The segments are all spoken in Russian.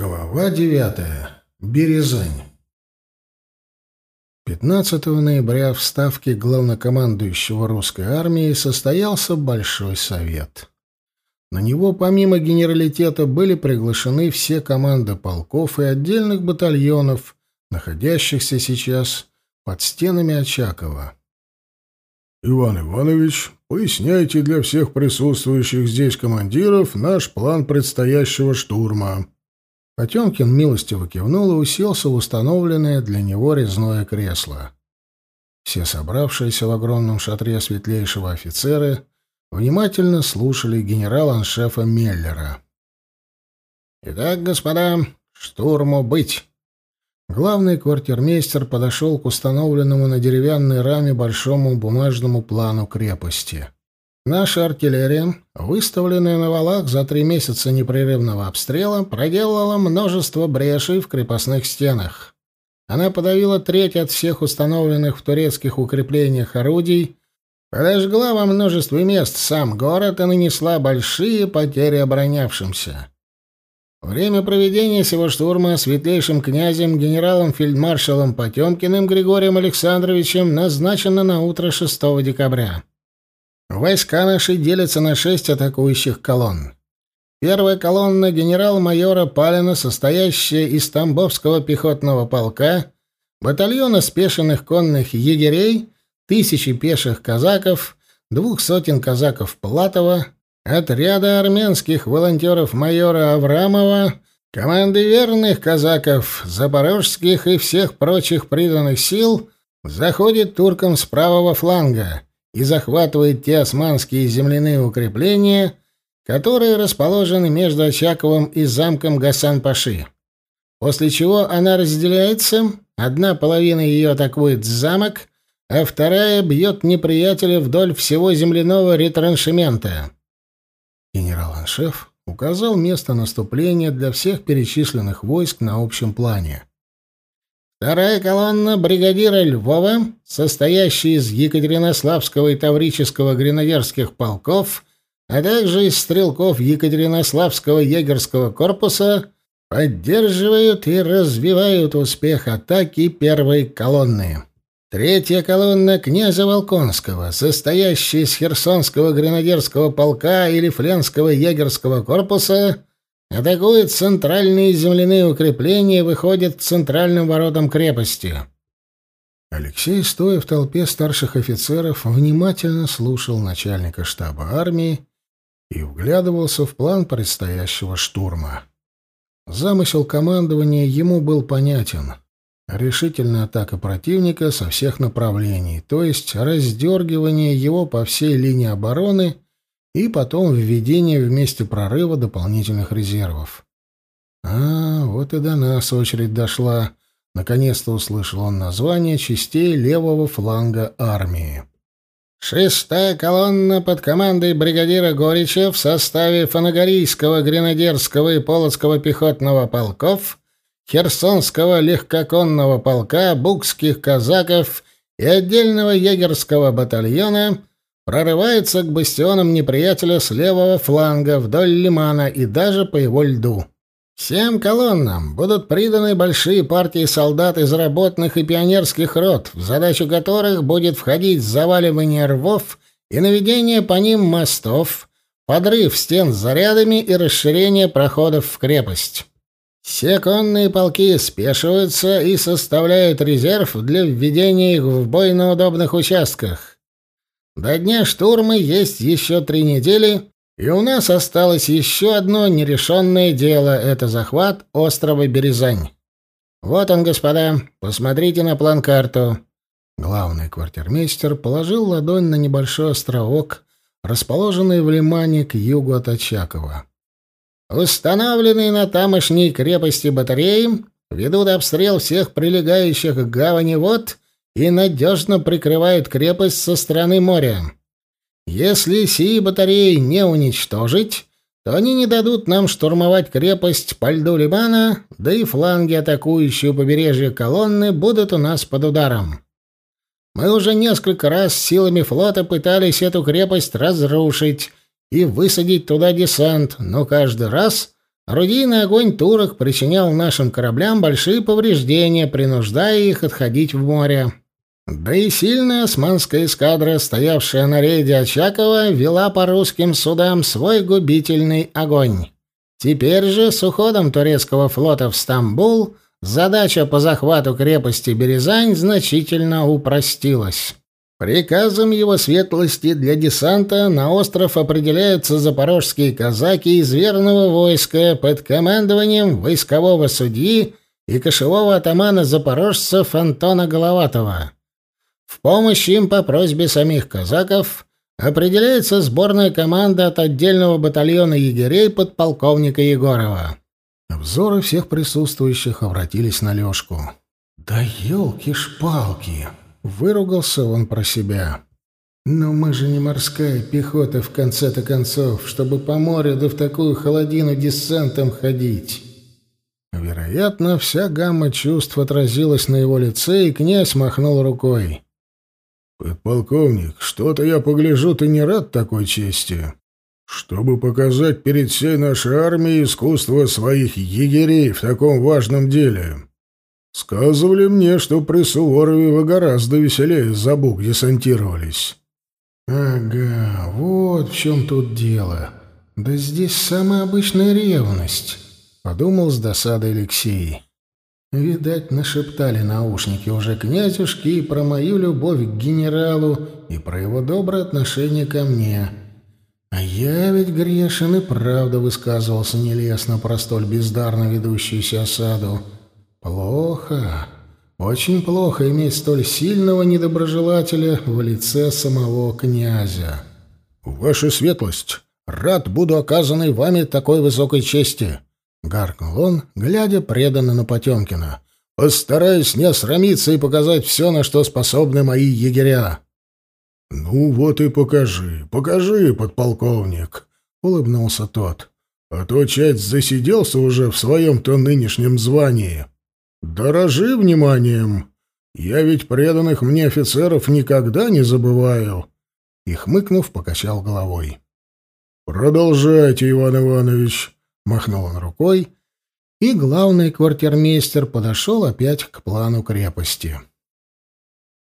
Глава девятая. Березань. 15 ноября в ставке главнокомандующего русской армии состоялся Большой совет. На него помимо генералитета были приглашены все команды полков и отдельных батальонов, находящихся сейчас под стенами Очакова. «Иван Иванович, поясняйте для всех присутствующих здесь командиров наш план предстоящего штурма», Потемкин милостиво кивнул и уселся в установленное для него резное кресло. Все собравшиеся в огромном шатре светлейшего офицера внимательно слушали генерала-аншефа Меллера. «Итак, господа, штурму быть!» Главный квартирмейстер подошел к установленному на деревянной раме большому бумажному плану крепости. Наша артиллерия, выставленная на валах за три месяца непрерывного обстрела, проделала множество брешей в крепостных стенах. Она подавила треть от всех установленных в турецких укреплениях орудий, подожгла во множестве мест сам город и нанесла большие потери оборонявшимся. Время проведения сего штурма светлейшим князем генералом-фельдмаршалом Потемкиным Григорием Александровичем назначено на утро 6 декабря. Войска наши делятся на шесть атакующих колонн. Первая колонна генерал-майора Палина, состоящая из Тамбовского пехотного полка, батальона спешенных конных егерей, тысячи пеших казаков, двух сотен казаков Платова, отряда армянских волонтеров майора Аврамова, команды верных казаков, запорожских и всех прочих приданных сил заходит туркам с правого фланга — и захватывает те османские земляные укрепления, которые расположены между Очаковым и замком Гасан-Паши. После чего она разделяется, одна половина ее атакует замок, а вторая бьет неприятеля вдоль всего земляного ретраншемента. Генерал-аншеф указал место наступления для всех перечисленных войск на общем плане. Вторая колонна бригадира Львова, состоящая из Екатеринославского и Таврического гренадерских полков, а также из стрелков Екатеринославского егерского корпуса, поддерживают и развивают успех атаки первой колонны. Третья колонна князя Волконского, состоящая из Херсонского гренадерского полка или Фленского егерского корпуса, Атакует центральные земляные укрепления и выходит к центральным воротам крепости. Алексей, стоя в толпе старших офицеров, внимательно слушал начальника штаба армии и вглядывался в план предстоящего штурма. Замысел командования ему был понятен. Решительная атака противника со всех направлений, то есть раздергивание его по всей линии обороны — и потом введение в месте прорыва дополнительных резервов. А, вот и до нас очередь дошла. Наконец-то услышал он название частей левого фланга армии. Шестая колонна под командой бригадира Горича в составе Фанагорийского гренадерского и Полоцкого пехотного полков, Херсонского легкоконного полка, букских казаков и отдельного егерского батальона прорывается к бастионам неприятеля с левого фланга вдоль лимана и даже по его льду. Всем колоннам будут приданы большие партии солдат из работных и пионерских рот, в задачу которых будет входить заваливание рвов и наведение по ним мостов, подрыв стен с зарядами и расширение проходов в крепость. Все конные полки спешиваются и составляют резерв для введения их в бой на удобных участках. До дня штурма есть еще три недели, и у нас осталось еще одно нерешенное дело — это захват острова Березань. Вот он, господа, посмотрите на план-карту. Главный квартирмейстер положил ладонь на небольшой островок, расположенный в лимане к югу от Очакова. Установленные на тамошней крепости батареи ведут обстрел всех прилегающих к гавани вод и надежно прикрывают крепость со стороны моря. Если сии батареи не уничтожить, то они не дадут нам штурмовать крепость по льду Лимана, да и фланги, атакующие побережье колонны, будут у нас под ударом. Мы уже несколько раз силами флота пытались эту крепость разрушить и высадить туда десант, но каждый раз орудийный огонь турок причинял нашим кораблям большие повреждения, принуждая их отходить в море. Да и сильная османская эскадра, стоявшая на рейде Очакова, вела по русским судам свой губительный огонь. Теперь же с уходом турецкого флота в Стамбул задача по захвату крепости Березань значительно упростилась. Приказом его светлости для десанта на остров определяются запорожские казаки из верного войска под командованием войскового судьи и кошевого атамана запорожцев Антона Головатова. В помощь им по просьбе самих казаков определяется сборная команда от отдельного батальона егерей подполковника Егорова. Взоры всех присутствующих обратились на Лёшку. «Да елки-шпалки!» — выругался он про себя. «Но мы же не морская пехота в конце-то концов, чтобы по морю да в такую холодину десантом ходить». Вероятно, вся гамма чувств отразилась на его лице, и князь махнул рукой. «Подполковник, что-то я погляжу, ты не рад такой чести. Чтобы показать перед всей нашей армией искусство своих егерей в таком важном деле. Сказывали мне, что при Суворове вы гораздо веселее за бук десантировались». «Ага, вот в чем тут дело. Да здесь самая обычная ревность», — подумал с досадой Алексей. Видать, нашептали наушники уже князюшки и про мою любовь к генералу, и про его доброе отношение ко мне. А я ведь грешен и правда высказывался нелестно про столь бездарно ведущуюся осаду. Плохо, очень плохо иметь столь сильного недоброжелателя в лице самого князя. «Ваша светлость, рад буду оказанной вами такой высокой чести», — гаркнул он, глядя преданно на Потемкина. «Постараюсь не осрамиться и показать все, на что способны мои егеря». «Ну вот и покажи, покажи, подполковник», — улыбнулся тот. «А то часть засиделся уже в своем-то нынешнем звании. Дорожи вниманием. Я ведь преданных мне офицеров никогда не забываю». И, хмыкнув, покачал головой. «Продолжайте, Иван Иванович», Махнул он рукой, и главный квартирмейстер подошел опять к плану крепости.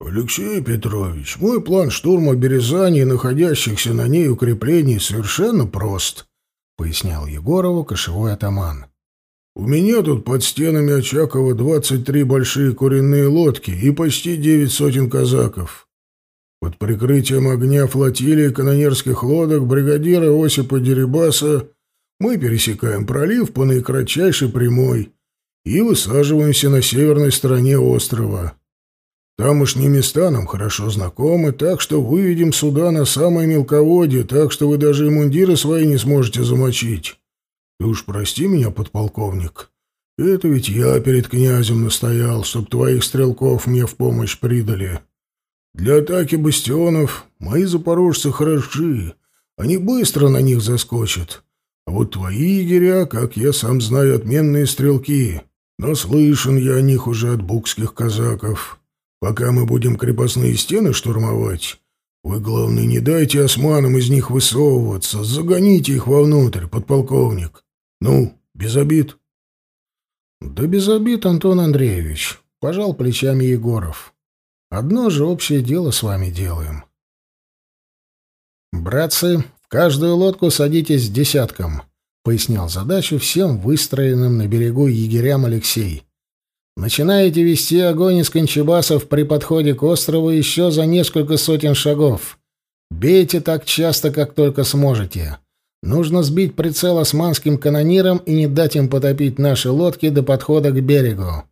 «Алексей Петрович, мой план штурма Березани и находящихся на ней укреплений совершенно прост», — пояснял Егорову кошевой атаман. «У меня тут под стенами Очакова двадцать три большие куренные лодки и почти девять сотен казаков. Под прикрытием огня флотилии канонерских лодок бригадира Осипа Дерибаса мы пересекаем пролив по наикратчайшей прямой и высаживаемся на северной стороне острова. Тамошние места нам хорошо знакомы, так что выведем суда на самое мелководье, так что вы даже и мундиры свои не сможете замочить. Ты уж прости меня, подполковник. Это ведь я перед князем настоял, чтоб твоих стрелков мне в помощь придали. Для атаки бастионов мои запорожцы хороши, они быстро на них заскочат. Вот твои егеря, как я сам знаю, отменные стрелки. Но слышен я о них уже от букских казаков. Пока мы будем крепостные стены штурмовать, вы, главное, не дайте османам из них высовываться, загоните их вовнутрь, подполковник. Ну, без обид. Да без обид, Антон Андреевич, пожал плечами Егоров. Одно же общее дело с вами делаем. Братцы, каждую лодку садитесь десятком», — пояснял задачу всем выстроенным на берегу егерям Алексей. «Начинаете вести огонь из кончебасов при подходе к острову еще за несколько сотен шагов. Бейте так часто, как только сможете. Нужно сбить прицел османским канонирам и не дать им потопить наши лодки до подхода к берегу.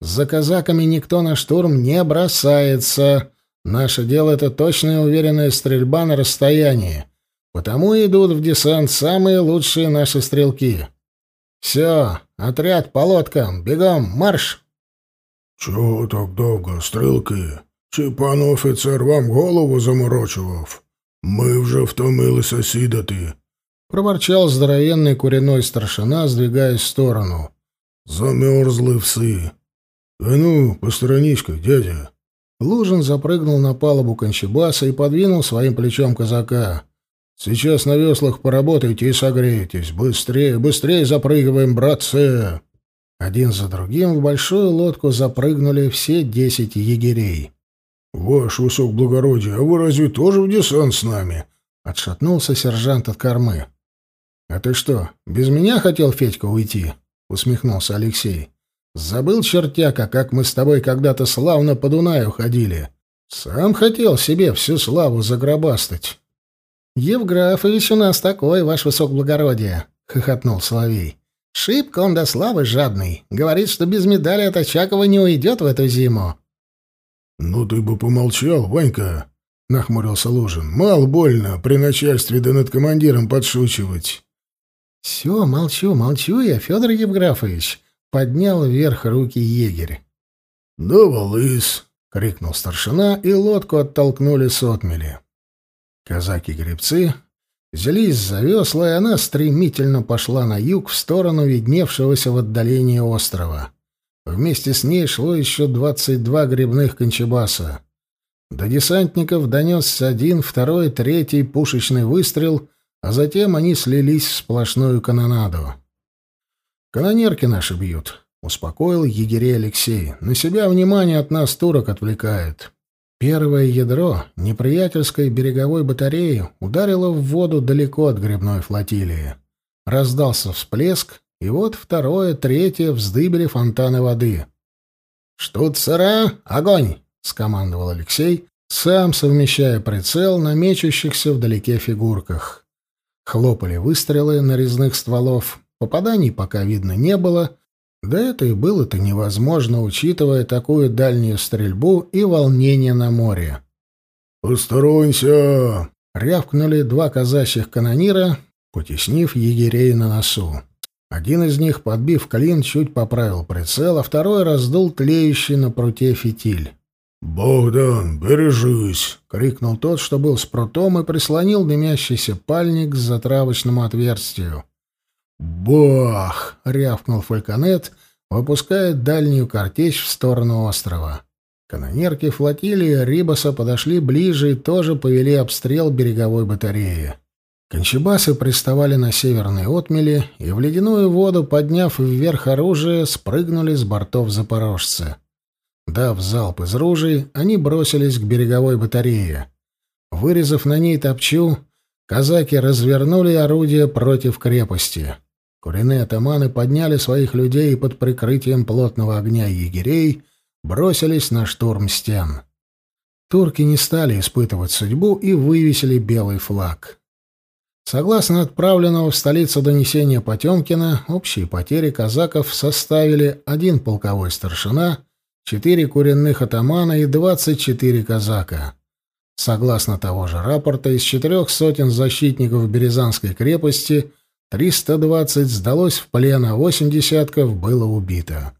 За казаками никто на штурм не бросается. Наше дело — это точная уверенная стрельба на расстоянии». Потому идут в десант самые лучшие наши стрелки. Все, отряд по лодкам, бегом, марш!» «Чего так долго, стрелки? Чи пан офіцер вам голову заморочував? Мы вже втомилися сідати!» Проворчал здоровенный куриной старшина, сдвигаясь в сторону. «Замерзли все. А ну, посторонись-ка, дядя!» Лужин запрыгнул на палубу кончебаса и подвинул своим плечом казака. Сейчас на веслах поработайте и согреетесь. Быстрее, быстрее запрыгиваем, братцы!» Один за другим в большую лодку запрыгнули все десять егерей. «Ваш высокоблагородие, а вы разве тоже в десант с нами?» — отшатнулся сержант от кормы. «А ты что, без меня хотел Федька уйти?» — усмехнулся Алексей. «Забыл, чертяка, как мы с тобой когда-то славно по Дунаю ходили. Сам хотел себе всю славу загробастать». «Евграфович у нас такой, ваше высокоблагородие», — хохотнул Соловей. «Шибко он до славы жадный. Говорит, что без медали от Очакова не уйдет в эту зиму». «Ну ты бы помолчал, Ванька», — нахмурился Лужин. «Мало больно при начальстве да над командиром подшучивать». «Все, молчу, молчу я, Федор Евграфович», — поднял вверх руки егерь. «Да, волыс», — крикнул старшина, и лодку оттолкнули с отмели. Казаки-гребцы взялись за весла, и она стремительно пошла на юг в сторону видневшегося в отдалении острова. Вместе с ней шло еще двадцать два грибных кончебаса. До десантников донесся один, второй, третий пушечный выстрел, а затем они слились в сплошную канонаду. «Канонерки наши бьют», — успокоил егерей Алексей. «На себя внимание от нас турок отвлекает». Первое ядро неприятельской береговой батареи ударило в воду далеко от грибной флотилии. Раздался всплеск, и вот второе, третье вздыбили фонтаны воды. «Штуцера! Огонь!» — скомандовал Алексей, сам совмещая прицел на мечущихся вдалеке фигурках. Хлопали выстрелы нарезных стволов, попаданий пока видно не было — да это и было-то невозможно, учитывая такую дальнюю стрельбу и волнение на море. «Посторонься!» — рявкнули два казачьих канонира, потеснив егерей на носу. Один из них, подбив клин, чуть поправил прицел, а второй раздул тлеющий на пруте фитиль. «Богдан, бережись!» — крикнул тот, что был с прутом, и прислонил дымящийся пальник к затравочному отверстию. «Бах!» — рявкнул фальконет, выпуская дальнюю картечь в сторону острова. Канонерки флотилии Рибаса подошли ближе и тоже повели обстрел береговой батареи. Кончебасы приставали на северной отмели и в ледяную воду, подняв вверх оружие, спрыгнули с бортов запорожцы. Дав залп из ружей, они бросились к береговой батарее. Вырезав на ней топчу, казаки развернули орудие против крепости. Куриные атаманы подняли своих людей и под прикрытием плотного огня егерей бросились на штурм стен. Турки не стали испытывать судьбу и вывесили белый флаг. Согласно отправленного в столицу донесения Потемкина, общие потери казаков составили один полковой старшина, четыре куренных атамана и двадцать четыре казака. Согласно того же рапорта, из четырех сотен защитников Березанской крепости – Триста двадцать сдалось в плен, а восемь десятков было убито.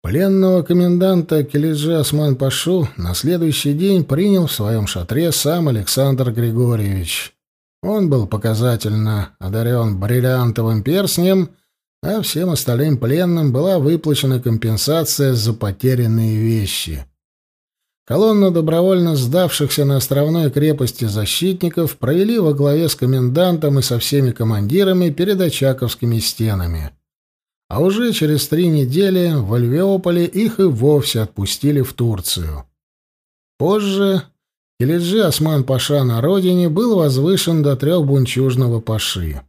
Пленного коменданта Келеджи Осман-Пашу на следующий день принял в своем шатре сам Александр Григорьевич. Он был показательно одарен бриллиантовым перстнем, а всем остальным пленным была выплачена компенсация за потерянные вещи. Колонну добровольно сдавшихся на островной крепости защитников провели во главе с комендантом и со всеми командирами перед Очаковскими стенами. А уже через три недели в Альвеополе их и вовсе отпустили в Турцию. Позже Келеджи Осман-Паша на родине был возвышен до трехбунчужного паши.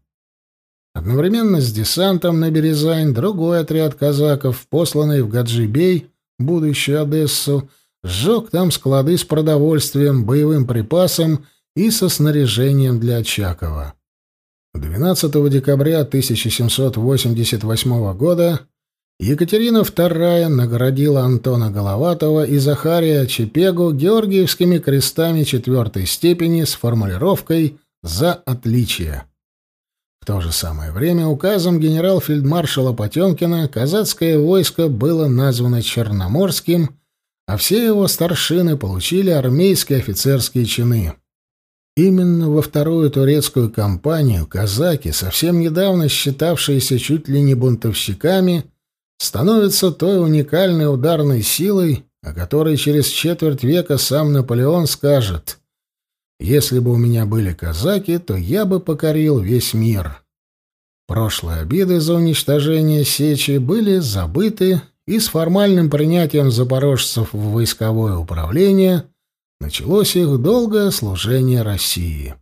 Одновременно с десантом на Березань другой отряд казаков, посланный в Гаджибей, будущую Одессу, сжег там склады с продовольствием, боевым припасом и со снаряжением для Очакова. 12 декабря 1788 года Екатерина II наградила Антона Головатого и Захария Чепегу Георгиевскими крестами четвертой степени с формулировкой «За отличие». В то же самое время указом генерал-фельдмаршала Потемкина казацкое войско было названо Черноморским а все его старшины получили армейские офицерские чины. Именно во вторую турецкую кампанию казаки, совсем недавно считавшиеся чуть ли не бунтовщиками, становятся той уникальной ударной силой, о которой через четверть века сам Наполеон скажет Если бы у меня были казаки, то я бы покорил весь мир. Прошлые обиды за уничтожение Сечи были забыты, и с формальным принятием запорожцев в войсковое управление началось их долгое служение России.